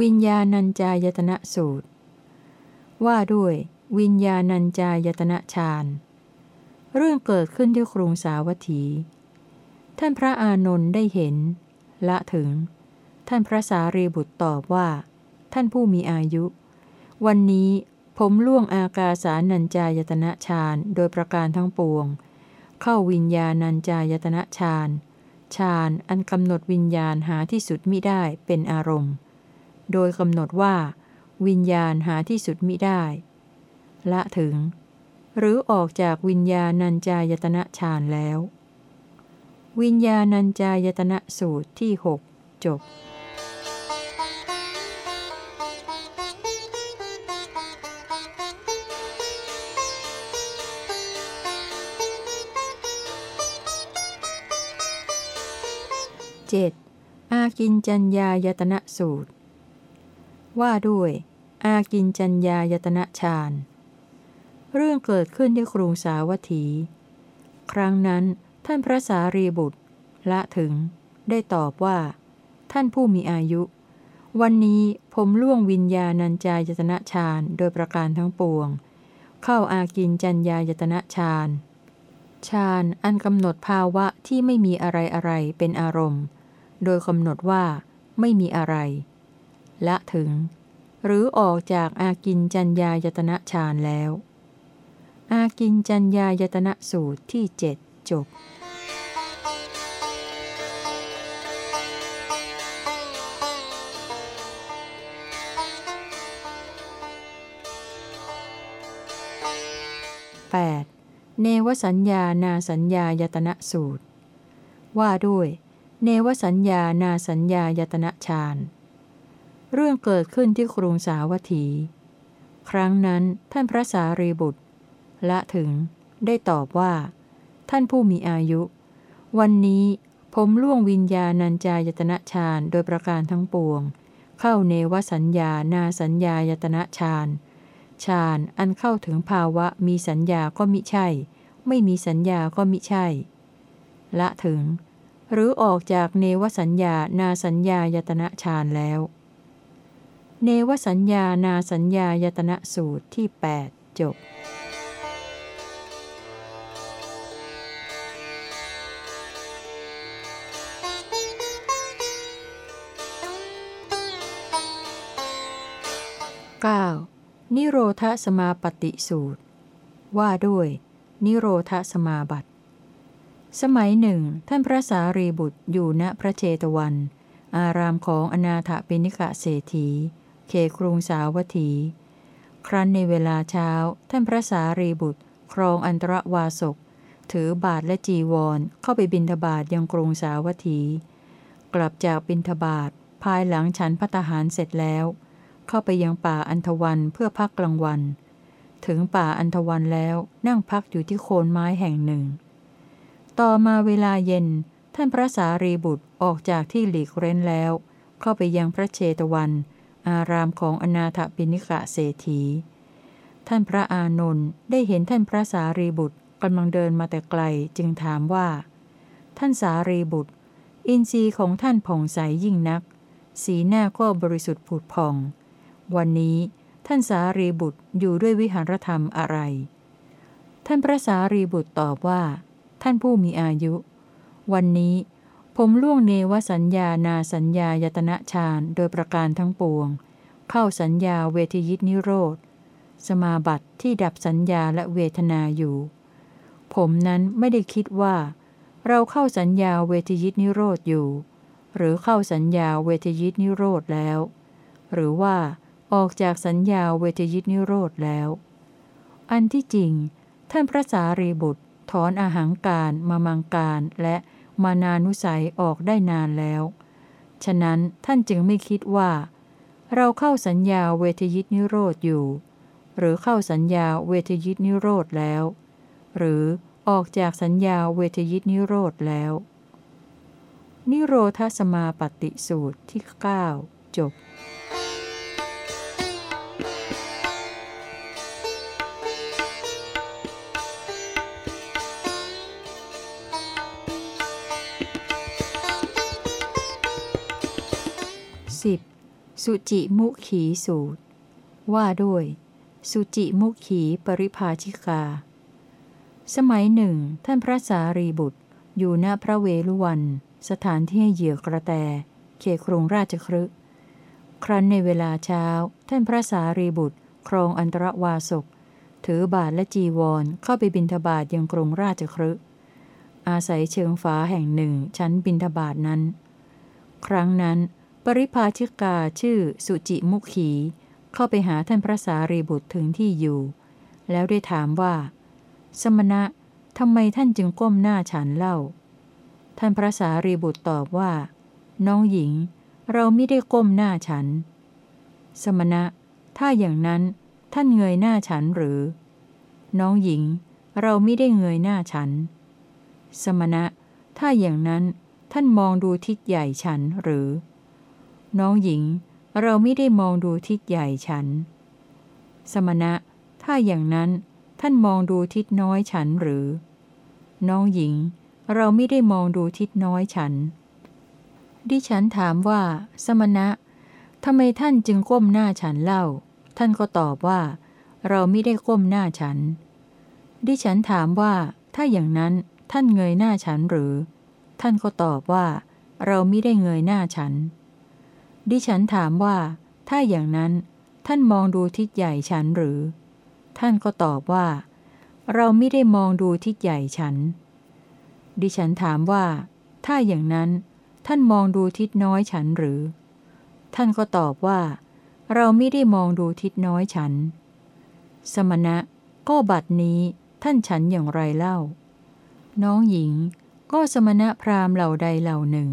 วิญญาณัญจายตนะสูตร ว่าด้วย วิญญาณัญจายตนะฌาน เรื่องเกิดขึ้นที่กรุงสาวัตถี ท่านพระอานนท์ได้เห็น ละถึง ท่านพระสารีบุตรตอบว่า ท่านผู้มีอายุ วันนี้ผมล่วงอากาสานัญจายตนะฌานโดยประการทั้งปวง เข้าวิญญาณัญจายตนะฌานฌานอันกำหนดวิญญาณหาที่สุดมิได้เป็นอารมณ์ โดยกำหนดว่า วิญญาณหาที่สุดมิได้ ละถึง หรือออกจากวิญญาณัญจายตนะฌานแล้ว วิญญาณัญจายตนะสูตรที่หกจบ 7. อากินจัญญายตนะสูตร ว่าด้วย อากินจัญญายตนะฌานเรื่องเกิดขึ้นที่กรุงสาวัตถี ครั้งนั้นท่านพระสารีบุตร ละถึง ได้ตอบว่า ท่านผู้มีอายุ วันนี้ผมล่วงวิญญาณัญจายตนะฌานโดยประการทั้งปวง เข้าอากินจัญญายตนะฌานฌานอันกำหนดภาวะที่ไม่มีอะไรอะไรเป็นอารมณ์ โดยกำหนดว่า ไม่มีอะไร ละถึง หรือออกจากอากินจัญญายตนะฌานแล้ว อากินจัญญายตนะสูตรที่เจ็ดจบ 8. เนวสัญญานาสัญญายตนะสูตร ว่าด้วย เนวสัญญานาสัญญายตนะฌาน เรื่องเกิดขึ้นที่กรุงสาวัตถี ครั้งนั้นท่านพระสารีบุตร ละถึงได้ตอบว่า ท่านผู้มีอายุ วันนี้ผมล่วงวิญญาณัญจายตนะฌานโดยประการทั้งปวง เข้าเนวสัญญานาสัญญายตนะฌานฌานอันเข้าถึงภาวะมีสัญญาก็มิใช่ ไม่มีสัญญาก็มิใช่ ละถึง หรือออกจากเนวสัญญานาสัญญายตนะฌานแล้ว เนวสัญญานาสัญญายตนะสูตรที่ 8 จบ 9. นิโรธสมาปฏิสูตร ว่าด้วย นิโรธสมาบัติ สมัยหนึ่ง ท่านพระสารีบุตรอยู่ณพระเจตวัน อารามของอนาถปิณิกะเศรษฐี เขครุงสาวัตถี ครั้นในเวลาเช้า ท่านพระสารีบุตร ครองอันตรวาสก ถือบาทและจีวรเข้าไปบินทบาทยังกรุงสาวัตถี กลับจากบินทบาทภายหลังฉันพัตหารเสร็จแล้ว เข้าไปยังป่าอันทวันเพื่อพักกลางวัน ถึงป่าอันทวันแล้วนั่งพักอยู่ที่โคนไม้แห่งหนึ่ง ต่อมาเวลาเย็น ท่านพระสารีบุตรออกจากที่หลีกเร้นแล้ว เข้าไปยังพระเชตวัน อารามของอนาถปิณิกะเศรษฐี ท่านพระอานนท์ได้เห็นท่านพระสารีบุตรกำลังเดินมาแต่ไกลจึงถามว่า ท่านสารีบุตร อินทรีย์ของท่านผ่องใสยิ่งนัก สีหน้าก็บริสุทธิ์ผุดผ่อง วันนี้ท่านสารีบุตรอยู่ด้วยวิหารธรรมอะไร ท่านพระสารีบุตรตอบว่า ท่านผู้มีอายุ วันนี้ ผมล่วงเนวสัญญานาสัญญายตนะฌานโดยประการทั้งปวง เข้าสัญญาเวทยิตนิโรธ สมาบัติที่ดับสัญญาและเวทนาอยู่ ผมนั้นไม่ได้คิดว่า เราเข้าสัญญาเวทยิตนิโรธอยู่ หรือเข้าสัญญาเวทยิตนิโรธแล้ว หรือว่าออกจากสัญญาเวทยิตนิโรธแล้ว อันที่จริง ท่านพระสารีบุตรถอนอาหางการมามังการและ มานานุสัยออกได้นานแล้ว ฉะนั้นท่านจึงไม่คิดว่า เราเข้าสัญญาเวทยิตนิโรธอยู่ หรือเข้าสัญญาเวทยิตนิโรธแล้ว หรือออกจากสัญญาเวทยิตนิโรธแล้ว นิโรธสมาปฏิสูตรที่ 9 จบ สุจิมุขีสูตร ว่าด้วย สุจิมุขีปริภาชิกา สมัยหนึ่ง ท่านพระสารีบุตร อยู่ณพระเวลุวัน สถานที่เหยื่อกระแต เขตกรุงราชครึครั้นในเวลาเช้า ท่านพระสารีบุตร ครองอันตรวาสก ถือบาทและจีวรเข้าไปบินทบาทยังกรุงราชครึอาศัยเชิงฟ้าแห่งหนึ่งชั้นบินทบาทนั้น ครั้งนั้น ปริพาชิกาชื่อสุจิมุขี เข้าไปหาท่านพระสารีบุตรถึงที่อยู่ แล้วได้ถามว่า สมณะทำไมท่านจึงก้มหน้าฉันเล่า ท่านพระสารีบุตรตอบว่า น้องหญิง เราไม่ได้ก้มหน้าฉัน สมณะ ถ้าอย่างนั้นท่านเงยหน้าฉันหรือ น้องหญิง เราไม่ได้เงยหน้าฉัน สมณะ ถ้าอย่างนั้นท่านมองดูทิศใหญ่ฉันหรือ น้องหญิง เราไม่ได้มองดูทิศใหญ่ฉัน สมณะ ถ้าอย่างนั้นท่านมองดูทิศน้อยฉันหรือ น้องหญิง เราไม่ได้มองดูทิศน้อยฉัน ดิฉันถามว่า สมณะทำไมท่านจึงก้มหน้าฉันเล่า ท่านก็ตอบว่า เราไม่ได้ก้มหน้าฉัน ดิฉันถามว่า ถ้าอย่างนั้นท่านเงยหน้าฉันหรือ ท่านก็ตอบว่า เราไม่ได้เงยหน้าฉัน ดิฉันถามว่า ถ้าอย่างนั้นท่านมองดูทิศใหญ่ฉันหรือ ท่านก็ตอบว่า เราไม่ได้มองดูทิศใหญ่ฉัน ดิฉันถามว่า ถ้าอย่างนั้น ท่านมองดูทิศน้อยฉันหรือ ท่านก็ตอบว่า เราไม่ได้มองดูทิศน้อยฉัน สมณะ ก็บัดนี้ท่านฉันอย่างไรเล่า น้องหญิง ก็สมณะพราหมณ์เหล่าใดเหล่าหนึ่ง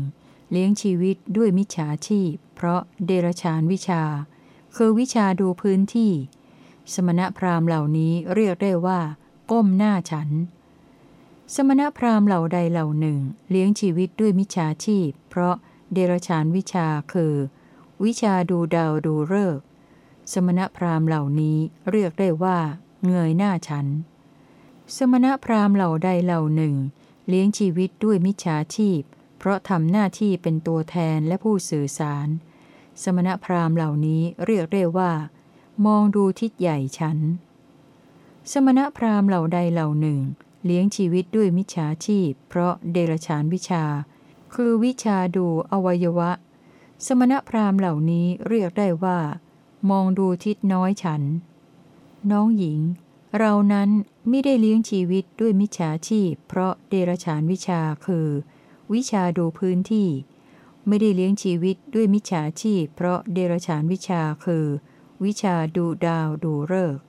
เลี้ยงชีวิตด้วยมิจฉาชีพ เพราะเดรชานวิชา คือวิชาดูพื้นที่ สมณพราหมณ์เหล่านี้เรียกได้ว่า ก้มหน้าฉัน สมณพราหมณ์เหล่าใดเหล่าหนึ่ง เลี้ยงชีวิตด้วยมิจฉาชีพ เพราะเดรชานวิชาคือ วิชาดูดาวดูฤกษ์สมณพราหมณ์เหล่านี้เรียกได้ว่า เงยหน้าฉัน สมณพราหมณ์เหล่าใดเหล่าหนึ่ง เลี้ยงชีวิตด้วยมิจฉาชีพ เพราะทำหน้าที่เป็นตัวแทนและผู้สื่อสาร สมณพราหมณ์เหล่านี้เรียกได้ว่า มองดูทิศใหญ่ฉัน สมณพราหมณ์เหล่าใดเหล่าหนึ่ง เลี้ยงชีวิตด้วยมิจฉาชีพ เพราะเดรชานวิชา คือวิชาดูอวัยวะ สมณพราหมณ์เหล่านี้เรียกได้ว่า มองดูทิศน้อยฉัน น้องหญิง เรานั้นไม่ได้เลี้ยงชีวิตด้วยมิจฉาชีพ เพราะเดรชานวิชาคือ วิชาดูพื้นที่ ไม่ได้เลี้ยงชีวิตด้วยมิจฉาชีพ เพราะเดรชานวิชาคือ วิชาดูดาวดูฤกษ์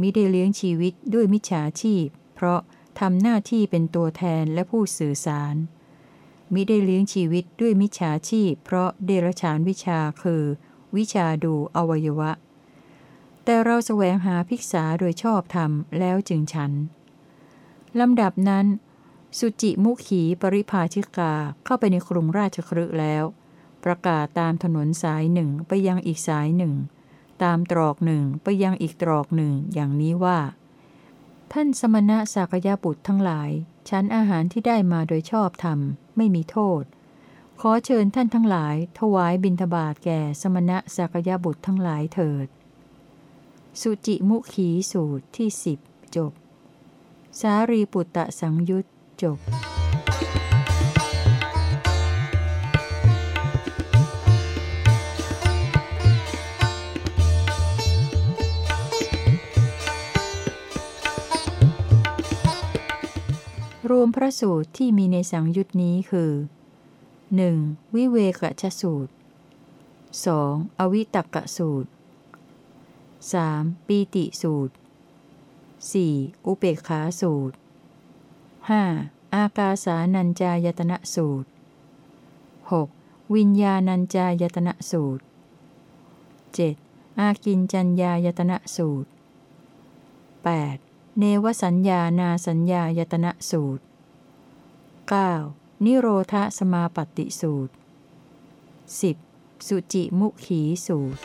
มิได้เลี้ยงชีวิตด้วยมิจฉาชีพ เพราะทำหน้าที่เป็นตัวแทนและผู้สื่อสาร มิได้เลี้ยงชีวิตด้วยมิจฉาชีพ เพราะเดรฉานวิชาคือ วิชาดูอวัยวะ แต่เราแสวงหาภิกษาโดยชอบธรรมแล้วจึงฉันลำดับนั้น สุจิมุขีปริภาชิกาเข้าไปในกรุงราชครึแล้ว ประกาศตามถนนสายหนึ่งไปยังอีกสายหนึ่ง ตามตรอกหนึ่งไปยังอีกตรอกหนึ่งอย่างนี้ว่า ท่านสมณะสักยาบุตรทั้งหลาย ชั้นอาหารที่ได้มาโดยชอบธรรม ไม่มีโทษ ขอเชิญท่านทั้งหลาย ถวายบิณฑบาตแก่สมณะสักยาบุตรทั้งหลายเถิด สุจิมุขีสูตรที่สิบจบ สารีปุตตะสังยุต จบรวมพระสูตรที่มีในสังยุตนี้คือ 1. วิเวกชสูตร 2. อวิตกสูตร 3. ปีติสูตร 4. อุเบกขาสูตร 5. อากาสานัญจายตนะสูตร 6. วิญญาณัญจายตนะสูตร 7. อากินจัญญายตนะสูตร 8. เนวสัญญานาสัญญายตนะสูตร 9. นิโรธสมาปฏิสูตร 10. สุจิมุขีสูตร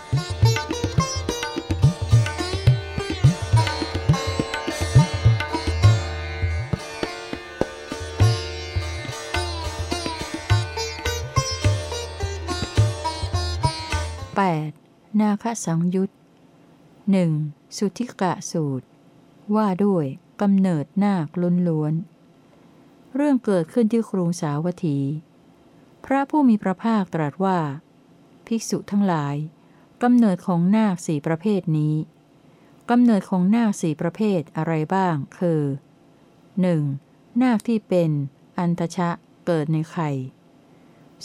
8. นาคสังยุตหนึ่งสุทิกะสูตร ว่าด้วยกำเนิดนาคล้นล้วน เรื่องเกิดขึ้นที่ครุงสาวัตถี พระผู้มีพระภาคตรัสว่า ภิกษุทั้งหลายกำเนิดของนาคสี่ประเภทนี้กำเนิดของนาคสี่ประเภทอะไรบ้าง คือ 1. นาคที่เป็น อันทชะเกิดในไข่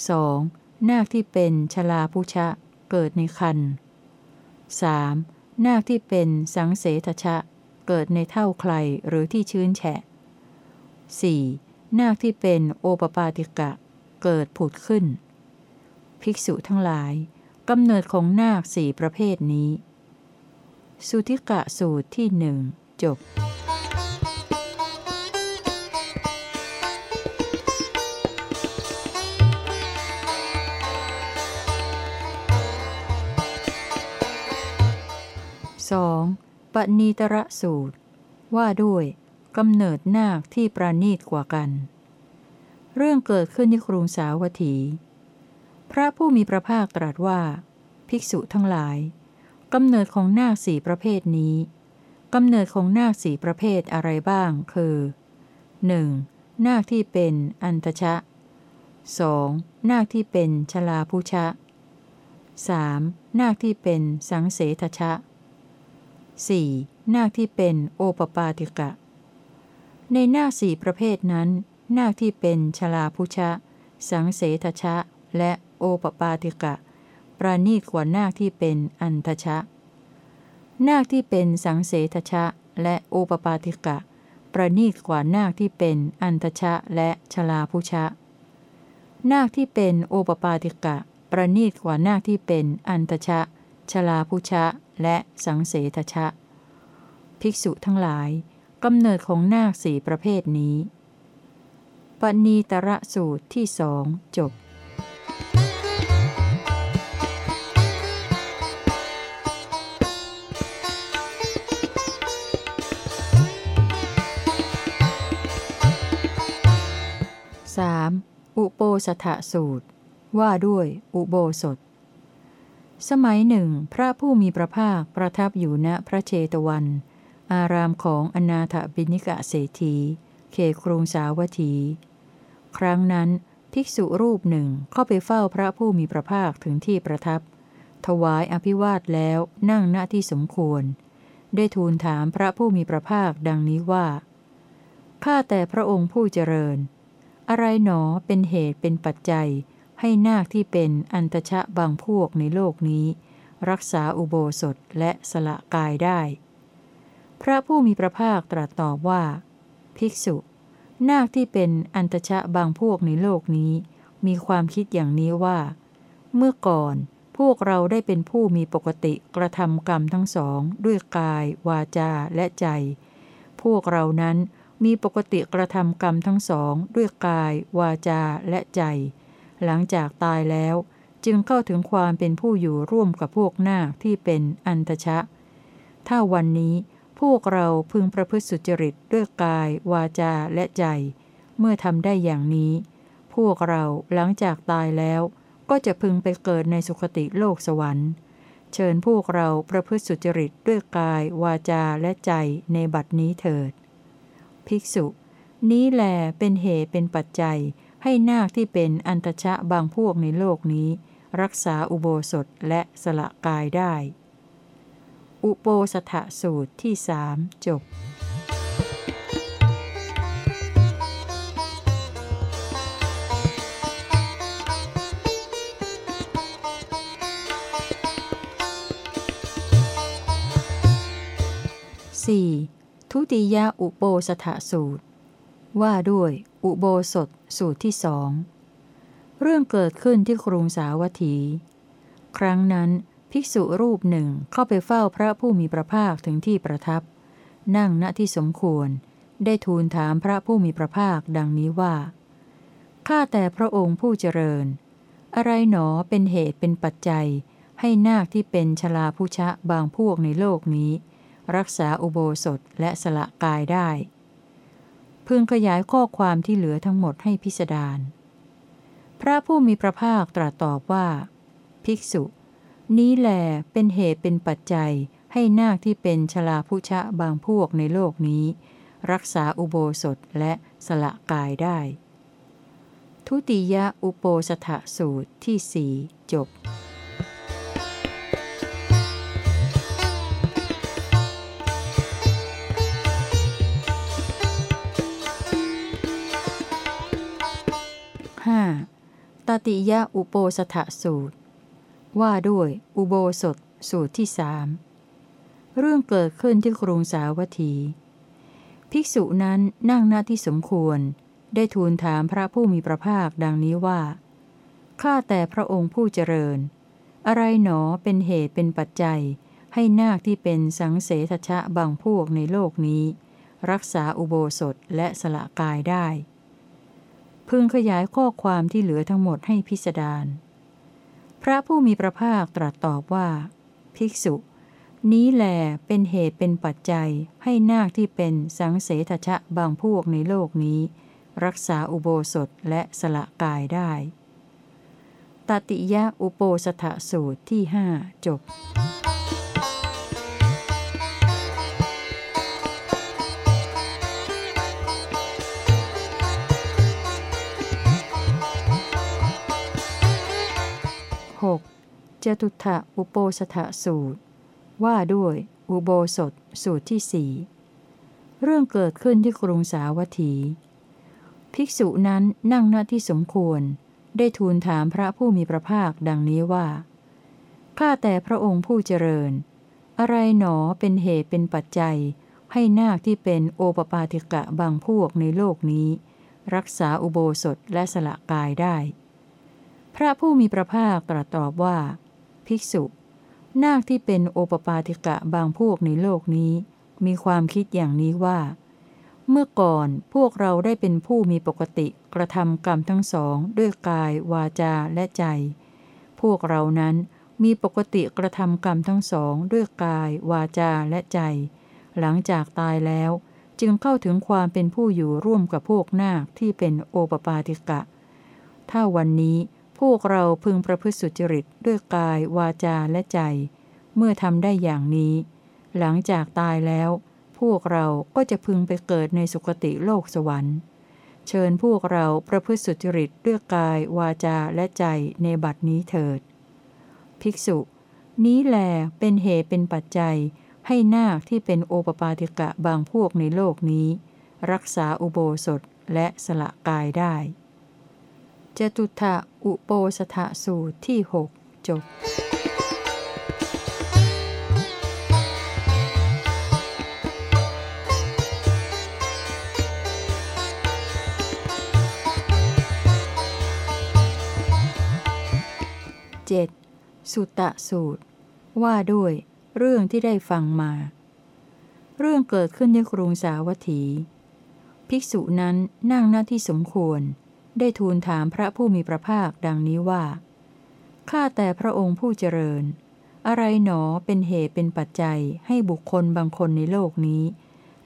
2. นาคที่เป็นชลาพุชะ เกิดในคัน 3. นาคที่เป็นสังเสทชะ เกิดในเท่าใครหรือที่ชื้นแฉะ 4. นาคที่เป็นโอปปาติกะ เกิดผุดขึ้น ภิกษุทั้งหลายกำเนิดของนาคสี่ประเภทนี้ สุทิกะสูตรที่หนึ่งจบ 2. ปณีตระสูตร ว่าด้วยกำเนิดนาคที่ประณีตกว่ากัน เรื่องเกิดขึ้นที่กรุงสาวัตถี พระผู้มีพระภาคตรัสว่า ภิกษุทั้งหลายกำเนิดของนาคสี่ประเภทนี้กำเนิดของนาคสี่ประเภทอะไรบ้าง คือ 1. นาคที่เป็นอันตชะ 2. นาคที่เป็นชลาพุชะ 3. นาคที่เป็นสังเสทชะ 4. นาคที่เป็นโอปปาติกะ ในนาคสี่ประเภทนั้น นาคที่เป็นชลาพุชะ สังเสทชะ และโอปปาติกะ ประณีตกว่านาคที่เป็นอันทชะ นาคที่เป็นสังเสทชะ และโอปปาติกะ ประณีตกว่านาคที่เป็นอันทชะและชลาพุชะ นาคที่เป็นโอปปาติกะ ประณีตกว่านาคที่เป็นอันทชะ ชลาพุชะ และสังเสทชะ ภิกษุทั้งหลายกำเนิดของนาคสี่ประเภทนี้ปณีตระสูตรที่สองจบ 3. อุโปสถสูตร ว่าด้วยอุโบสถ สมัยหนึ่ง พระผู้มีพระภาคประทับอยู่ณพระเชตวัน อารามของอนาถบิณิกะเศรษฐีเขครุงสาวัตถี ครั้งนั้นภิกษุรูปหนึ่งเข้าไปเฝ้าพระผู้มีพระภาคถึงที่ประทับ ถวายอภิวาทแล้วนั่งณที่สมควร ได้ทูลถามพระผู้มีพระภาคดังนี้ว่าข้าแต่พระองค์ผู้เจริญ อะไรหนอเป็นเหตุเป็นปัจจัย ให้นาคที่เป็นอันตชะบางพวกในโลกนี้ รักษาอุโบสถและสละกายได้ พระผู้มีพระภาคตรัสตอบว่า ภิกษุ นาคที่เป็นอันตชะบางพวกในโลกนี้ มีความคิดอย่างนี้ว่า เมื่อก่อนพวกเราได้เป็นผู้มีปกติกระทำกรรมทั้งสอง ด้วยกาย วาจาและใจ พวกเรานั้นมีปกติกระทำกรรมทั้งสอง ด้วยกาย วาจาและใจ หลังจากตายแล้วจึงเข้าถึงความเป็นผู้อยู่ร่วมกับพวกนาคที่เป็นอันตชะ ถ้าวันนี้พวกเราพึงประพฤติสุจริตด้วยกาย วาจาและใจ เมื่อทำได้อย่างนี้ พวกเราหลังจากตายแล้ว ก็จะพึงไปเกิดในสุคติโลกสวรรค์ เชิญพวกเราประพฤติสุจริตด้วยกาย วาจาและใจในบัดนี้เถิด ภิกษุ นี้แลเป็นเหตุเป็นปัจจัย ให้นาคที่เป็นอันตชะบางพวกในโลกนี้ รักษาอุโบสถและสละกายได้ อุโปสถสูตรที่สามจบ 4. ทุติยอุโบสถสูตร ว่าด้วย อุโบสถสูตรที่สอง เรื่องเกิดขึ้นที่กรุงสาวัตถี ครั้งนั้นภิกษุรูปหนึ่งเข้าไปเฝ้าพระผู้มีพระภาคถึงที่ประทับ นั่งณที่สมควร ได้ทูลถามพระผู้มีพระภาคดังนี้ว่า ข้าแต่พระองค์ผู้เจริญ อะไรหนอเป็นเหตุเป็นปัจจัย ให้นาคที่เป็นชลาผู้ชะบางพวกในโลกนี้ รักษาอุโบสถและสละกายได้ พึงขยายข้อความที่เหลือทั้งหมดให้พิสดาร พระผู้มีพระภาคตรัสตอบว่า ภิกษุ นี้แหลเป็นเหตุเป็นปัจจัยให้นาคที่เป็นชลาผู้ชะบางพวกในโลกนี้ รักษาอุโบสถและสละกายได้ ทุติยอุโปสถสูตรที่สี่จบ ติยะอุโปสถสูตร ว่าด้วยอุโบสถสูตรที่สามเรื่องเกิดขึ้นที่กรุงสาวัตถี ภิกษุนั้นนั่งหน้าที่สมควร ได้ทูลถามพระผู้มีพระภาคดังนี้ว่า ข้าแต่พระองค์ผู้เจริญ อะไรหนอเป็นเหตุเป็นปัจจัย ให้นาคที่เป็นสังเสทชะบางพวกในโลกนี้ รักษาอุโบสถและสละกายได้ พึงขยายข้อความที่เหลือทั้งหมดให้พิสดารพระผู้มีพระภาคตรัสตอบว่า ภิกษุ นี้แหลเป็นเหตุเป็นปัจจัยให้นาคที่เป็นสังเสทชะบางพวกในโลกนี้ รักษาอุโบสถและสละกายได้ตติยะอุโปสถสูตรที่หจบ จตุถะอุโปสถสูตร ว่าด้วย อุโบสถสูตรที่สี่เรื่องเกิดขึ้นที่กรุงสาวัตถี ภิกษุนั้นนั่งหน้าที่สมควร ได้ทูลถามพระผู้มีพระภาคดังนี้ว่า ข้าแต่พระองค์ผู้เจริญ อะไรหนอเป็นเหตุเป็นปัจจัย ให้นาคที่เป็นโอปปาติกะบางพวกในโลกนี้ รักษาอุโบสถและสละกายได้ พระผู้มีพระภาคตรัสตอบว่า ภิกษุ นาคที่เป็นโอปปาติกะบางพวกในโลกนี้ มีความคิดอย่างนี้ว่า เมื่อก่อนพวกเราได้เป็นผู้มีปกติกระทำกรรมทั้งสองด้วยกาย วาจาและใจ พวกเรานั้นมีปกติกระทำกรรมทั้งสองด้วยกาย วาจาและใจ หลังจากตายแล้วจึงเข้าถึงความเป็นผู้อยู่ร่วมกับพวกนาคที่เป็นโอปปาติกะ ถ้าวันนี้ พวกเราพึงประพฤติสุจริตด้วยกาย วาจาและใจ เมื่อทำได้อย่างนี้ หลังจากตายแล้ว พวกเราก็จะพึงไปเกิดในสุคติโลกสวรรค์ เชิญพวกเราประพฤติสุจริตด้วยกาย วาจาและใจในบัดนี้เถิด ภิกษุ นี้แลเป็นเหตุเป็นปัจจัย ให้นาคที่เป็นโอปปาติกะบางพวกในโลกนี้ รักษาอุโบสถและสละกายได้ จตุถะอุโปสถสูตรที่หกจบเจ็ดสุตะสูตร ว่าด้วย เรื่องที่ได้ฟังมา เรื่องเกิดขึ้นในกรุงสาวัตถี ภิกษุนั้นนั่งหน้าที่สมควร ได้ทูลถามพระผู้มีพระภาคดังนี้ว่า ข้าแต่พระองค์ผู้เจริญ อะไรหนอเป็นเหตุเป็นปัจจัยให้บุคคลบางคนในโลกนี้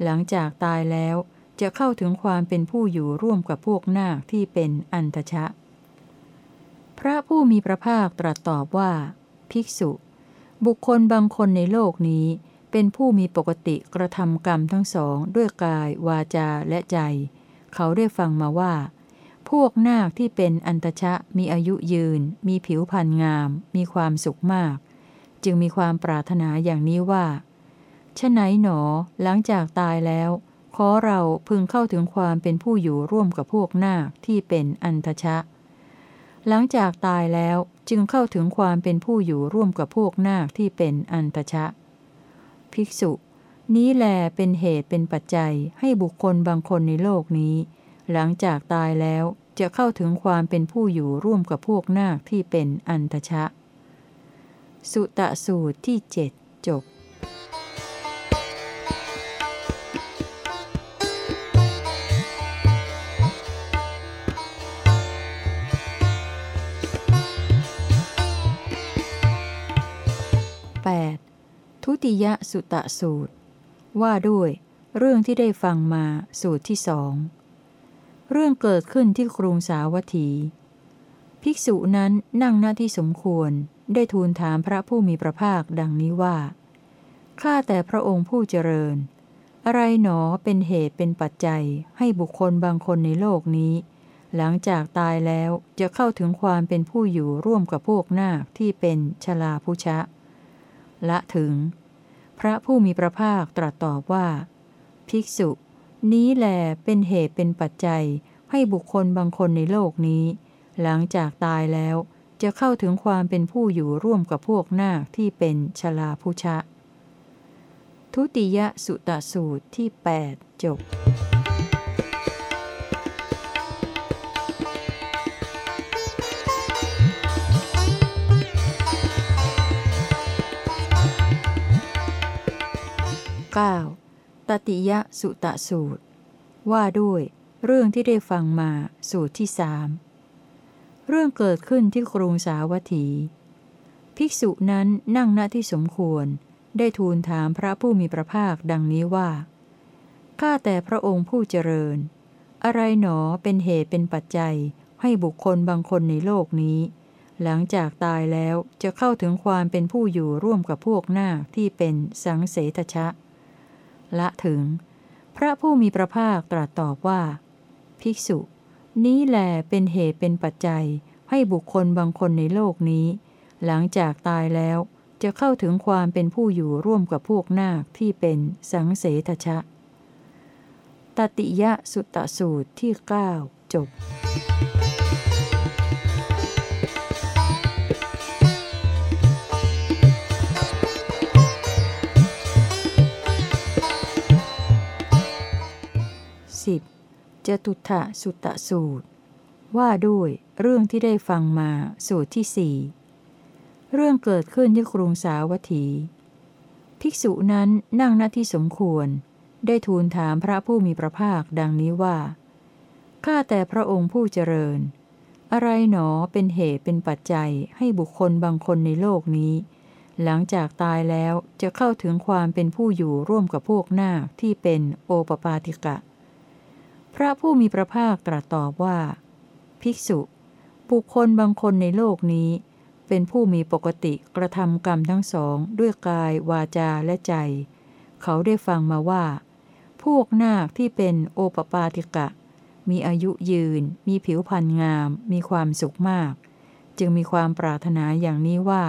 หลังจากตายแล้วจะเข้าถึงความเป็นผู้อยู่ร่วมกับพวกนาคที่เป็นอันตชะ พระผู้มีพระภาคตรัสตอบว่า ภิกษุ บุคคลบางคนในโลกนี้ เป็นผู้มีปกติกระทำกรรมทั้งสองด้วยกายวาจาและใจ เขาได้ฟังมาว่า พวกนาคที่เป็นอันตชะมีอายุยืน มีผิวพรรณงาม มีความสุขมาก จึงมีความปรารถนาอย่างนี้ว่าชไหนหนอ หลังจากตายแล้ว ขอเราพึงเข้าถึงความเป็นผู้อยู่ร่วมกับพวกนาคที่เป็นอันตชะ หลังจากตายแล้วจึงเข้าถึงความเป็นผู้อยู่ร่วมกับพวกนาคที่เป็นอันตชะ ภิกษุ นี้แลเป็นเหตุเป็นปัจจัยให้บุคคลบางคนในโลกนี้ หลังจากตายแล้วจะเข้าถึงความเป็นผู้อยู่ร่วมกับพวกนาคที่เป็นอันตชะ สุตะสูตรที่เจ็ดจบทุติยสุตะสูตร ว่าด้วย เรื่องที่ได้ฟังมาสูตรที่สอง เรื่องเกิดขึ้นที่กรุงสาวัตถี ภิกษุนั้นนั่งหน้าที่สมควรได้ทูลถามพระผู้มีพระภาคดังนี้ว่า ข้าแต่พระองค์ผู้เจริญ อะไรหนอเป็นเหตุเป็นปัจจัยให้บุคคลบางคนในโลกนี้ หลังจากตายแล้วจะเข้าถึงความเป็นผู้อยู่ร่วมกับพวกนาคที่เป็นชลาผู้ชะ ละถึง พระผู้มีพระภาคตรัสตอบว่า ภิกษุ นี้แหลเป็นเหตุเป็นปัจจัย ให้บุคคลบางคนในโลกนี้ หลังจากตายแล้วจะเข้าถึงความเป็นผู้อยู่ร่วมกับพวกนาคที่เป็นชลาผู้ชะ ทุติยสุตสูตรที่ 8 จบ 9. ตติยสุตสูตร ว่าด้วยเรื่องที่ได้ฟังมาสูตรที่สามเรื่องเกิดขึ้นที่กรุงสาวัตถี ภิกษุนั้นนั่งณที่สมควร ได้ทูลถามพระผู้มีพระภาคดังนี้ว่า ข้าแต่พระองค์ผู้เจริญ อะไรหนอเป็นเหตุเป็นปัจจัยให้บุคคลบางคนในโลกนี้ หลังจากตายแล้วจะเข้าถึงความเป็นผู้อยู่ร่วมกับพวกหน้าที่เป็นสังเสทชะ ละถึง พระผู้มีพระภาคตรัสตอบว่า ภิกษุ นี้แหลเป็นเหตุเป็นปัจจัยให้บุคคลบางคนในโลกนี้ หลังจากตายแล้วจะเข้าถึงความเป็นผู้อยู่ร่วมกับพวกนาคที่เป็นสังเสทชะ ตติยะสุตตสูตรที่ 9 จบ จตุถะสุตตสูตร ว่าด้วยเรื่องที่ได้ฟังมาสูตรที่สี่เรื่องเกิดขึ้นที่กรุงสาวัตถี ภิกษุนั้นนั่งณที่สมควร ได้ทูลถามพระผู้มีพระภาคดังนี้ว่า ข้าแต่พระองค์ผู้เจริญ อะไรหนอเป็นเหตุเป็นปัจจัยให้บุคคลบางคนในโลกนี้ หลังจากตายแล้วจะเข้าถึงความเป็นผู้อยู่ร่วมกับพวกนาคที่เป็นโอปปาติกะ พระผู้มีพระภาคตรัสตอบว่า ภิกษุ บุคคลบางคนในโลกนี้ เป็นผู้มีปกติกระทำกรรมทั้งสองด้วยกายวาจาและใจ เขาได้ฟังมาว่า พวกนาคที่เป็นโอปปาติกะ มีอายุยืน มีผิวพรรณงาม มีความสุขมาก จึงมีความปรารถนาอย่างนี้ว่า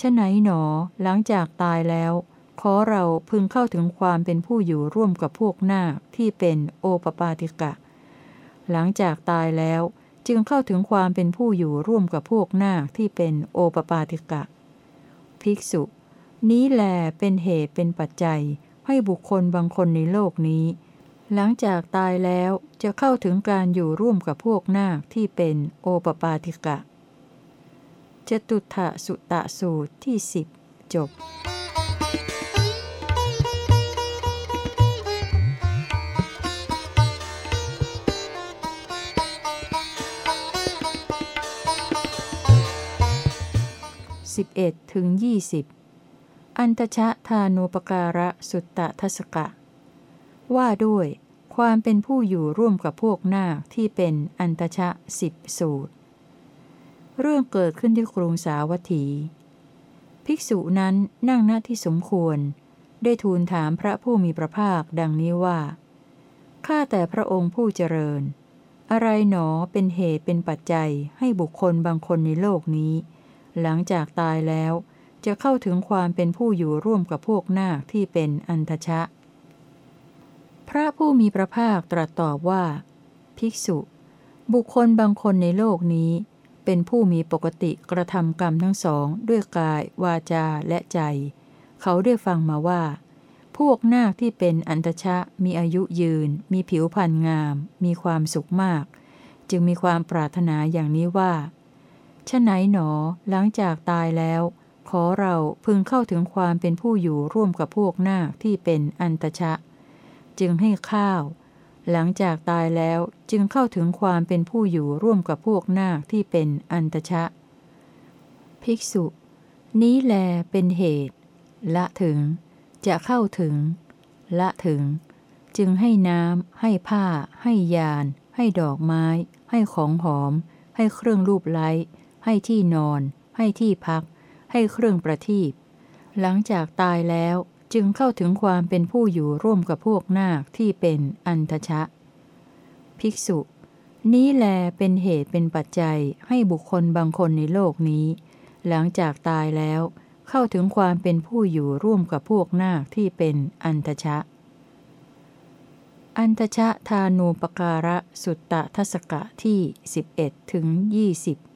ชะไหนหนอหลังจากตายแล้ว ขอเราพึงเข้าถึงความเป็นผู้อยู่ร่วมกับพวกนาคที่เป็นโอปปาติกะ หลังจากตายแล้วจึงเข้าถึงความเป็นผู้อยู่ร่วมกับพวกนาคที่เป็นโอปปาติกะ ภิกษุ นี้แลเป็นเหตุเป็นปัจจัยให้บุคคลบางคนในโลกนี้ หลังจากตายแล้วจะเข้าถึงการอยู่ร่วมกับพวกนาคที่เป็นโอปปาติกะจตุถะสุตะสูตรที่สิบจบ 11ถึง20 อันตชะธานุปการะสุตตะทศกะ ว่าด้วยความเป็นผู้อยู่ร่วมกับพวกนาคที่เป็นอันตชะสิบสูตร เรื่องเกิดขึ้นที่กรุงสาวัตถี ภิกษุนั้นนั่งณที่สมควร ได้ทูลถามพระผู้มีพระภาคดังนี้ว่า ข้าแต่พระองค์ผู้เจริญ อะไรหนอเป็นเหตุเป็นปัจจัยให้บุคคลบางคนในโลกนี้ หลังจากตายแล้ว จะเข้าถึงความเป็นผู้อยู่ร่วมกับพวกนาคที่เป็นอันทชะ พระผู้มีพระภาคตรัสตอบว่า ภิกษุ บุคคลบางคนในโลกนี้ เป็นผู้มีปกติกระทำกรรมทั้งสองด้วยกาย วาจาและใจ เขาได้ฟังมาว่า พวกนาคที่เป็นอันตชะมีอายุยืน มีผิวพรรณงาม มีความสุขมาก จึงมีความปรารถนาอย่างนี้ว่า ชะไหนหนอหลังจากตายแล้ว ขอเราพึงเข้าถึงความเป็นผู้อยู่ร่วมกับพวกนาคที่เป็นอันตชะ จึงให้ข้าว หลังจากตายแล้วจึงเข้าถึงความเป็นผู้อยู่ร่วมกับพวกนาคที่เป็นอันตชะ ภิกษุ นี้แลเป็นเหตุ ละถึง จะเข้าถึง ละถึง จึงให้น้ำให้ผ้า ให้ยาน ให้ดอกไม้ ให้ของหอมให้เครื่องรูปไล้ ให้ที่นอน ให้ที่พัก ให้เครื่องประทีปหลังจากตายแล้วจึงเข้าถึงความเป็นผู้อยู่ร่วมกับพวกนาคที่เป็นอันทชะ ภิกษุ นี้แลเป็นเหตุเป็นปัจจัยให้บุคคลบางคนในโลกนี้ หลังจากตายแล้วเข้าถึงความเป็นผู้อยู่ร่วมกับพวกนาคที่เป็นอันทชะ อันทชะทานูปการะสุตตะทศกะที่ 11ถึง20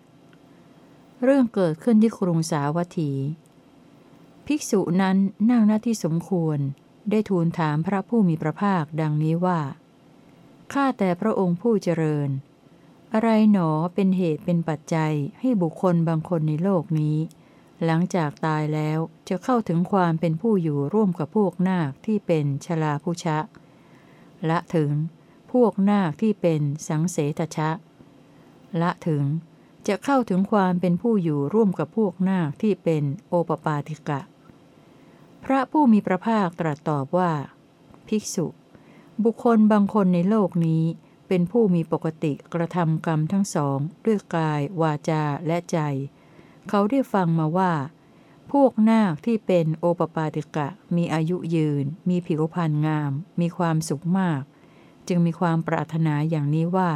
เรื่องเกิดขึ้นที่กรุงสาวัตถี ภิกษุนั้นนั่งหน้าที่สมควร ได้ทูลถามพระผู้มีพระภาคดังนี้ว่า ข้าแต่พระองค์ผู้เจริญ อะไรหนอเป็นเหตุเป็นปัจจัยให้บุคคลบางคนในโลกนี้ หลังจากตายแล้วจะเข้าถึงความเป็นผู้อยู่ร่วมกับพวกนาคที่เป็นชลาผู้ชะ ละถึงพวกนาคที่เป็นสังเสทชะ ละถึง จะเข้าถึงความเป็นผู้อยู่ร่วมกับพวกนาคที่เป็นโอปปาติกะ พระผู้มีพระภาคตรัสตอบว่า ภิกษุ บุคคลบางคนในโลกนี้เป็นผู้มีปกติกระทำกรรมทั้งสอง ด้วยกาย วาจาและใจ เขาได้ฟังมาว่า พวกนาคที่เป็นโอปปาติกะ มีอายุยืน มีผิวพรรณงาม มีความสุขมาก จึงมีความปรารถนาอย่างนี้ว่า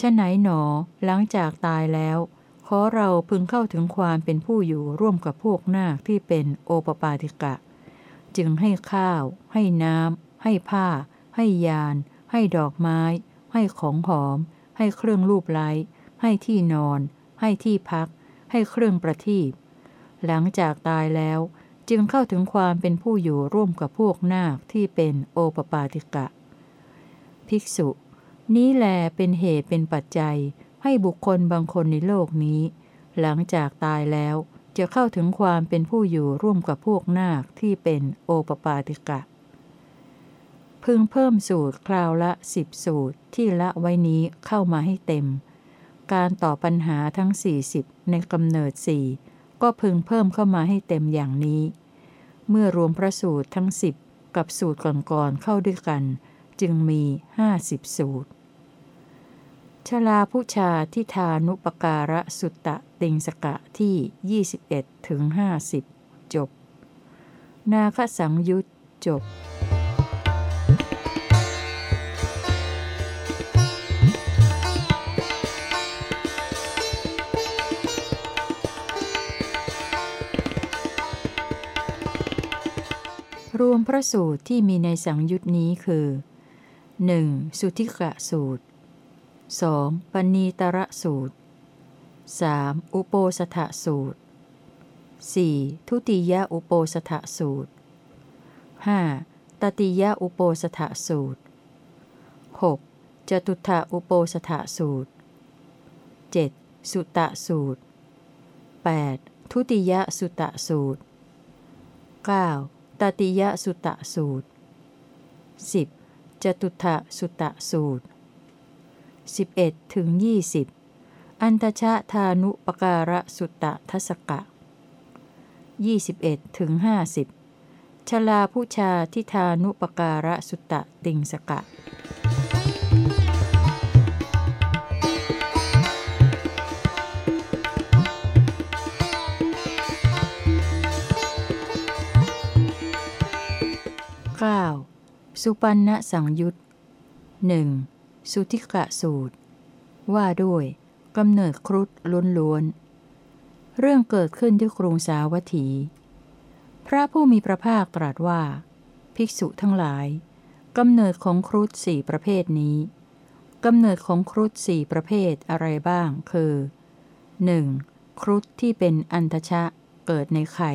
ชะไหนหนอ หลังจากตายแล้ว ขอเราพึงเข้าถึงความเป็นผู้อยู่ร่วมกับพวกนาคที่เป็นโอปปาติกะ จึงให้ข้าว ให้น้ำ ให้ผ้า ให้ยาน ให้ดอกไม้ ให้ของหอม ให้เครื่องรูปไล้ ให้ที่นอน ให้ที่พัก ให้เครื่องประทีปหลังจากตายแล้วจึงเข้าถึงความเป็นผู้อยู่ร่วมกับพวกนาคที่เป็นโอปปาติกะ ภิกษุ นี้แลเป็นเหตุเป็นปัจจัย ให้บุคคลบางคนในโลกนี้ หลังจากตายแล้วจะเข้าถึงความเป็นผู้อยู่ร่วมกับพวกนาคที่เป็นโอปปาติกะ พึงเพิ่มสูตรคราวละสิบสูตรที่ละไว้นี้เข้ามาให้เต็ม การตอบปัญหาทั้ง 40 ในกำเนิดสี่ก็พึงเพิ่มเข้ามาให้เต็มอย่างนี้ เมื่อรวมพระสูตรทั้งสิบกับสูตรก่อนๆเข้าด้วยกัน จึงมีห้าสิบสูตร ชลาผู้ชาทิธานุปการะสุตตะติงสกะที่ 21ถึง50 จบ นาคสังยุตจบรวมพระสูตรที่มีในสังยุตนี้คือ 1. สุทิกะสูตร 2. ปณีตระสูตร 3. อุโปสถสูตร 4. ทุติยอุโปสถสูตร 5. ตติยอุโปสถสูตร 6. จตุถะอุโปสถสูตร 7. สุตะสูตร 8. ทุติยสุตะสูตร 9. ตติยสุตะสูตร 10. จตุถะสุตะสูตร 11ถึง20 อันตชะธานุปการะสุตตะทศกะ 21ถึง50 ชลาผู้ชาทิธานุปการะสุตตะติงสกะ 9. สุปันณสังยุตหนึ่ง สุทิกะสูตร ว่าด้วยกำเนิดครุฑล้นล้วนเรื่องเกิดขึ้นที่กรุงสาวัตถี พระผู้มีพระภาคตรัสว่า ภิกษุทั้งหลายกำเนิดของครุฑสี่ประเภทนี้กำเนิดของครุฑสี่ประเภทอะไรบ้าง คือ 1. ครุฑที่เป็นอันทชะเกิดในไข่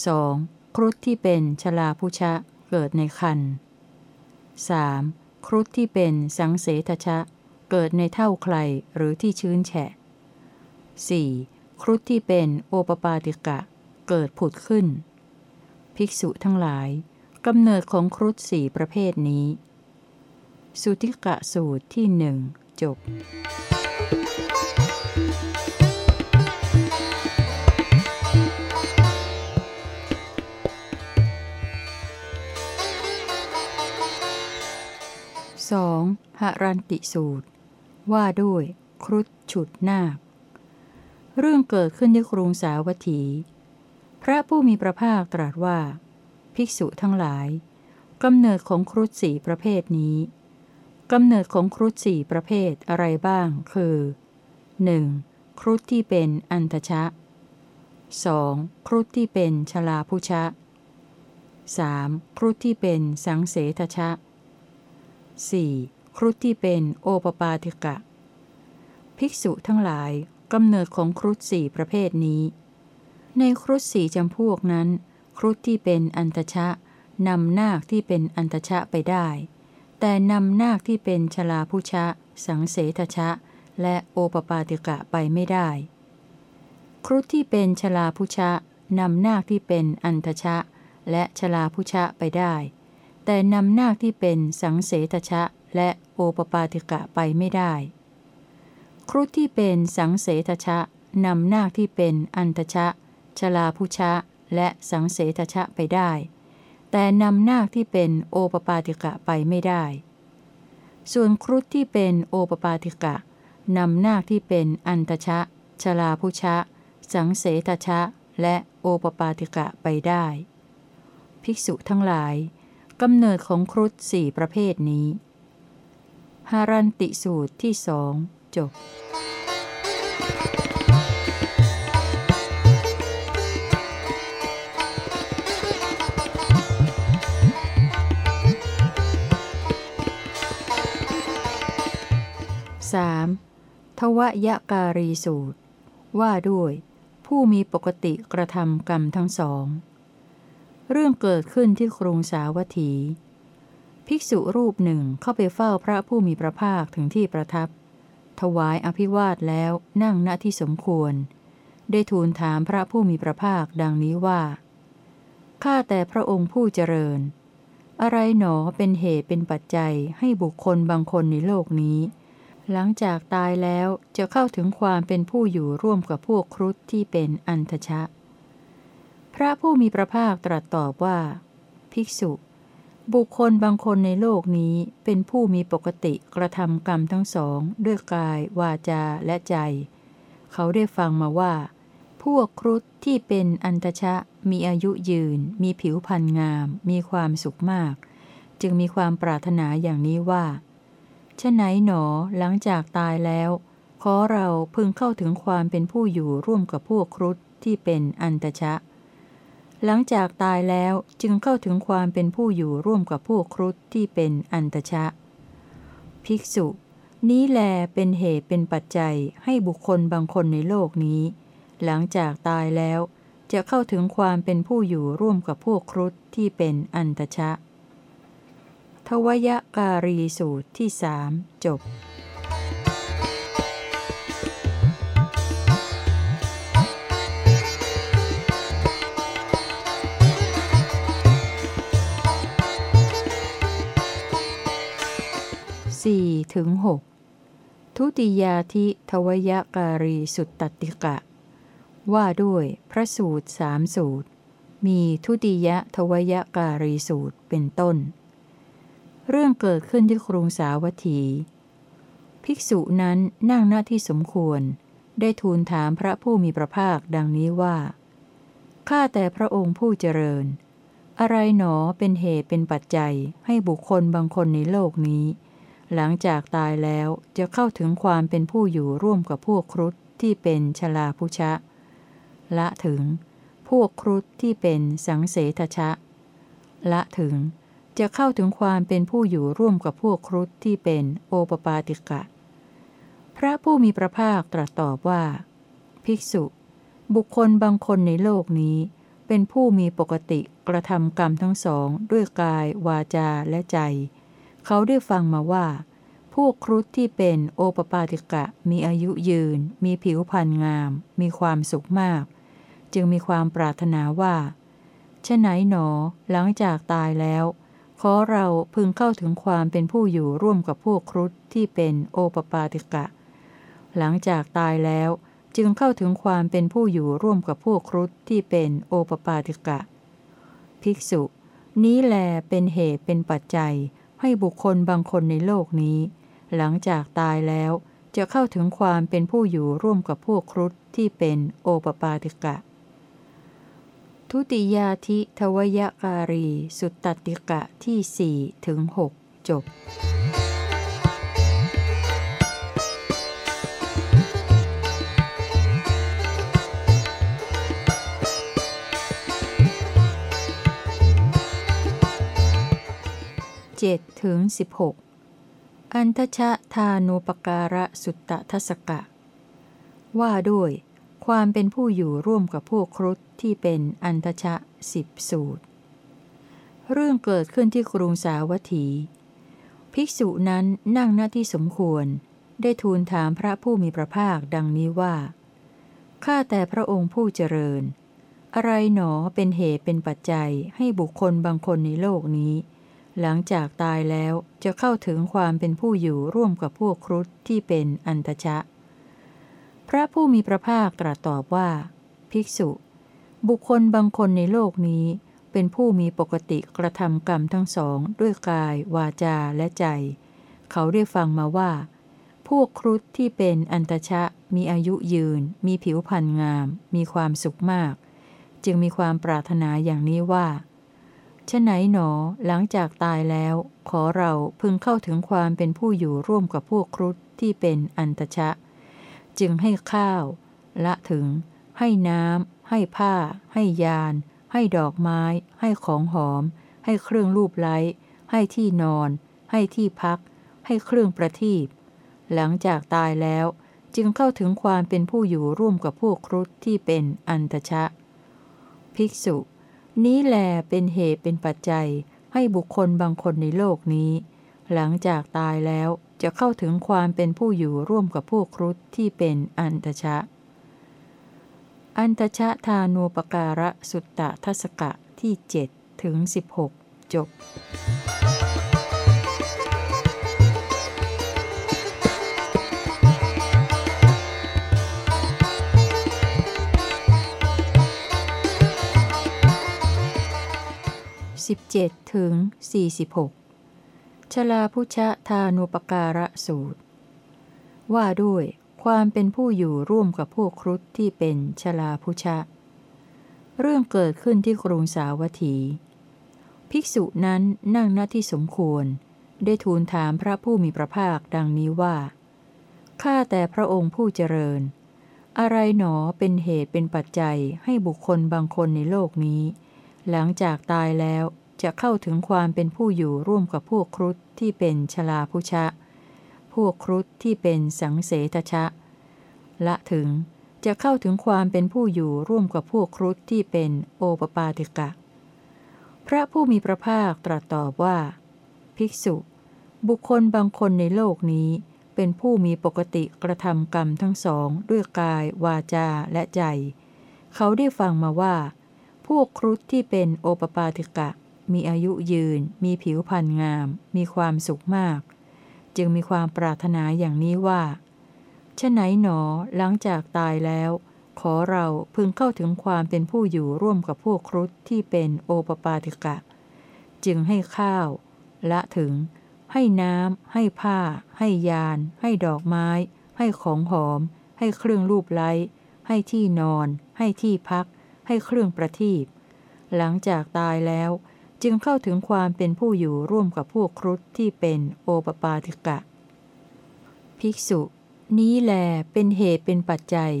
2. ครุฑที่เป็นชลาพุชะเกิดในคัน 3. ครุฑที่เป็นสังเสทชะ เกิดในเท่าใครหรือที่ชื้นแฉะ 4. ครุฑที่เป็นโอปปาติกะ เกิดผุดขึ้น ภิกษุทั้งหลายกำเนิดของครุฑสี่ประเภทนี้ สุติกะสูตรที่หนึ่งจบ 2. หรันติสูตร ว่าด้วย ครุฑฉุดนาค เรื่องเกิดขึ้นที่กรุงสาวัตถี พระผู้มีพระภาคตรัสว่า ภิกษุทั้งหลายกำเนิดของครุฑสี่ประเภทนี้กำเนิดของครุฑสี่ประเภทอะไรบ้าง คือ 1. ครุฑที่เป็นอันทชะ 2. ครุฑที่เป็นชลาพุชะ 3. ครุฑที่เป็นสังเสทชะ 4. ครุฑที่เป็นโอปปาติกะ ภิกษุทั้งหลายกำเนิดของครุฑสี่ประเภทนี้ ในครุฑสี่จำพวกนั้น ครุฑที่เป็นอันตชะนำนาคที่เป็นอันตชะไปได้ แต่นำนาคที่เป็นชลาพุชะ สังเสทชะ และโอปปาติกะไปไม่ได้ ครุฑที่เป็นชลาพุชะนำนาคที่เป็นอันตชะ และชลาพุชะไปได้ แต่นำนาคที่เป็นสังเสทชะและโอปปาติกะไปไม่ได้ ครุฑที่เป็นสังเสทชะนำนาคที่เป็นอันทชะ ชลาพุชะ และสังเสทชะไปได้ แต่นำนาคที่เป็นโอปปาติกะไปไม่ได้ ส่วนครุฑที่เป็นโอปปาติกะนำนาคที่เป็นอันทชะ ชลาพุชะ สังเสทชะ และโอปปาติกะไปได้ ภิกษุทั้งหลาย กำเนิดของครุฑสี่ประเภทนี้หารันติสูตรที่สองจบสามทวยการีสูตร ว่าด้วย ผู้มีปกติกระทำกรรมทั้งสอง เรื่องเกิดขึ้นที่กรุงสาวัตถี ภิกษุรูปหนึ่งเข้าไปเฝ้าพระผู้มีพระภาคถึงที่ประทับ ถวายอภิวาทแล้วนั่งณที่สมควร ได้ทูลถามพระผู้มีพระภาคดังนี้ว่า ข้าแต่พระองค์ผู้เจริญ อะไรหนอเป็นเหตุเป็นปัจจัยให้บุคคลบางคนในโลกนี้ หลังจากตายแล้วจะเข้าถึงความเป็นผู้อยู่ร่วมกับพวกครุฑที่เป็นอันทชะ พระผู้มีพระภาคตรัสตอบว่า ภิกษุ บุคคลบางคนในโลกนี้เป็นผู้มีปกติกระทำกรรมทั้งสอง ด้วยกาย วาจาและใจ เขาได้ฟังมาว่า พวกครุฑที่เป็นอันตชะ มีอายุยืน มีผิวพรรณงาม มีความสุขมาก จึงมีความปรารถนาอย่างนี้ว่าชะไหนหนอหลังจากตายแล้ว ขอเราพึงเข้าถึงความเป็นผู้อยู่ร่วมกับพวกครุฑที่เป็นอันตชะ หลังจากตายแล้วจึงเข้าถึงความเป็นผู้อยู่ร่วมกับพวกครุฑที่เป็นอันตชะ ภิกษุ นี้แลเป็นเหตุเป็นปัจจัยให้บุคคลบางคนในโลกนี้ หลังจากตายแล้วจะเข้าถึงความเป็นผู้อยู่ร่วมกับพวกครุฑที่เป็นอันตชะ ทวยการีสูตรที่สามจบ 4ถึง6ทุติยาธิทวยการีสุตตติกะ ว่าด้วยพระสูตรสามสูตร มีทุติยะทวยการีสูตรเป็นต้น เรื่องเกิดขึ้นที่กรุงสาวัตถี ภิกษุนั้นนั่งหน้าที่สมควร ได้ทูลถามพระผู้มีพระภาคดังนี้ว่า ข้าแต่พระองค์ผู้เจริญอะไรหนอเป็นเหตุเป็นปัจจัยให้บุคคลบางคนในโลกนี้ หลังจากตายแล้วจะเข้าถึงความเป็นผู้อยู่ร่วมกับพวกครุฑที่เป็นชลาพุชะ ละถึง พวกครุฑที่เป็นสังเสทชะ ละถึงจะเข้าถึงความเป็นผู้อยู่ร่วมกับพวกครุฑที่เป็นโอปปาติกะ พระผู้มีพระภาคตรัสตอบว่า ภิกษุ บุคคลบางคนในโลกนี้ เป็นผู้มีปกติกระทำกรรมทั้งสองด้วยกายวาจาและใจ เขาได้ฟังมาว่าพพวกครุฑที่เป็นโอปปาติกะมีอายุยืน มีผิวพรรณงาม มีความสุขมาก จึงมีความปรารถนาว่าชะไหนหนอ หลังจากตายแล้ว ขอเราพึงเข้าถึงความเป็นผู้อยู่ร่วมกับพวกครุฑที่เป็นโอปปาติกะ หลังจากตายแล้วจึงเข้าถึงความเป็นผู้อยู่ร่วมกับพวกครุฑที่เป็นโอปปาติกะ ภิกษุ นี้แลเป็นเหตุเป็นปัจจัย ให้บุคคลบางคนในโลกนี้ หลังจากตายแล้วจะเข้าถึงความเป็นผู้อยู่ร่วมกับพวกครุฑที่เป็นโอปปาติกะ ทุติยาธิทวยการี สุตตติกะที่สี่ถึงหกจบ 7ถึง16 อันทชะทานุปการะสุตตทศกะ ว่าด้วย ความเป็นผู้อยู่ร่วมกับพวกครุฑที่เป็นอันทชะสิบสูตร เรื่องเกิดขึ้นที่กรุงสาวัตถี ภิกษุนั้นนั่งหน้าที่สมควร ได้ทูลถามพระผู้มีพระภาคดังนี้ว่า ข้าแต่พระองค์ผู้เจริญ อะไรหนอเป็นเหตุเป็นปัจจัยให้บุคคลบางคนในโลกนี้ หลังจากตายแล้วจะเข้าถึงความเป็นผู้อยู่ร่วมกับพวกครุฑที่เป็นอันตชะ พระผู้มีพระภาคตรัสตอบว่า ภิกษุ บุคคลบางคนในโลกนี้ เป็นผู้มีปกติกระทำกรรมทั้งสองด้วยกาย วาจาและใจ เขาได้ฟังมาว่า พวกครุฑที่เป็นอันตชะ มีอายุยืน มีผิวพรรณงาม มีความสุขมาก จึงมีความปรารถนาอย่างนี้ว่า ฉะไหนหนอหลังจากตายแล้ว ขอเราพึงเข้าถึงความเป็นผู้อยู่ร่วมกับพวกครุฑที่เป็นอันตชะ จึงให้ข้าว ละถึง ให้น้ำให้ผ้า ให้ยาน ให้ดอกไม้ ให้ของหอม ให้เครื่องรูปไล้ ให้ที่นอน ให้ที่พัก ให้เครื่องประทีปหลังจากตายแล้วจึงเข้าถึงความเป็นผู้อยู่ร่วมกับพวกครุฑที่เป็นอันตชะ ภิกษุ นี้แลเป็นเหตุเป็นปัจจัย ให้บุคคลบางคนในโลกนี้ หลังจากตายแล้วจะเข้าถึงความเป็นผู้อยู่ร่วมกับผู้ครุฑที่เป็นอันตชะ อันตชะทานูปการะสุตตะทศกะที่เจ็ดถึงสิบหกจบ 17ถึง46 ชลาพุชะทานุปการะสูตร ว่าด้วยความเป็นผู้อยู่ร่วมกับพวกครุฑที่เป็นชลาพุชะ เรื่องเกิดขึ้นที่กรุงสาวัตถี ภิกษุนั้นนั่งหน้าที่สมควร ได้ทูลถามพระผู้มีพระภาคดังนี้ว่า ข้าแต่พระองค์ผู้เจริญ อะไรหนอเป็นเหตุเป็นปัจจัยให้บุคคลบางคนในโลกนี้ หลังจากตายแล้วจะเข้าถึงความเป็นผู้อยู่ร่วมกับพวกครุฑที่เป็นชลาพุชะ พวกครุฑที่เป็นสังเสทชะ ละถึงจะเข้าถึงความเป็นผู้อยู่ร่วมกับพวกครุฑที่เป็นโอปปาติกะ พระผู้มีพระภาคตรัสตอบว่า ภิกษุ บุคคลบางคนในโลกนี้ เป็นผู้มีปกติกระทำกรรมทั้งสองด้วยกาย วาจาและใจ เขาได้ฟังมาว่า พวกครุฑที่เป็นโอปปาติกะ มีอายุยืน มีผิวพรรณงาม มีความสุขมาก จึงมีความปรารถนาอย่างนี้ว่าชะไหนหนอหลังจากตายแล้ว ขอเราพึงเข้าถึงความเป็นผู้อยู่ร่วมกับพวกครุฑที่เป็นโอปปาติกะ จึงให้ข้าว ละถึง ให้น้ำให้ผ้า ให้ยาน ให้ดอกไม้ ให้ของหอม ให้เครื่องรูปไล้ ให้ที่นอน ให้ที่พัก ให้เครื่องประทีปหลังจากตายแล้วจึงเข้าถึงความเป็นผู้อยู่ร่วมกับพวกครุฑที่เป็นโอปปาติกะ ภิกษุ นี้แลเป็นเหตุเป็นปัจจัย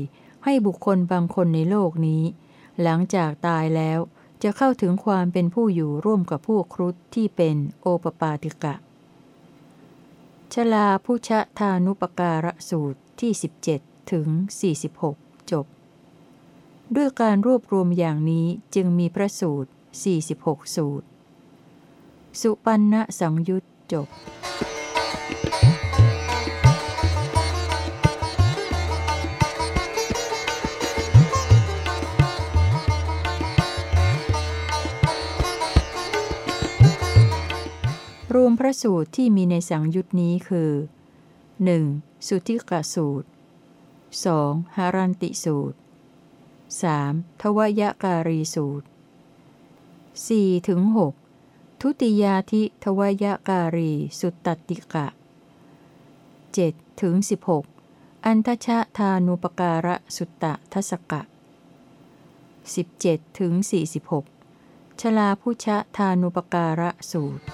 ให้บุคคลบางคนในโลกนี้ หลังจากตายแล้วจะเข้าถึงความเป็นผู้อยู่ร่วมกับพวกครุฑที่เป็นโอปปาติกะ ชลาผู้ชะทานุปการะสูตรที่ 17 ถึง 46 จบ ด้วยการรวบรวมอย่างนี้จึงมีพระสูตร 46 สูตร สุปันนะสังยุตจบ รวมพระสูตรที่มีในสังยุตนี้คือ 1. สุทิกสูตร 2. หารันติสูตร 3. ทวยการีสูตร 4 ถึง 6 ทุติยาธิทวยการีสุตตติกะ 7 ถึง 16 อันทชะทานุปการะสุตตะทศกะ 17 ถึง 46 ชลาพุชะทานุปการะสูตร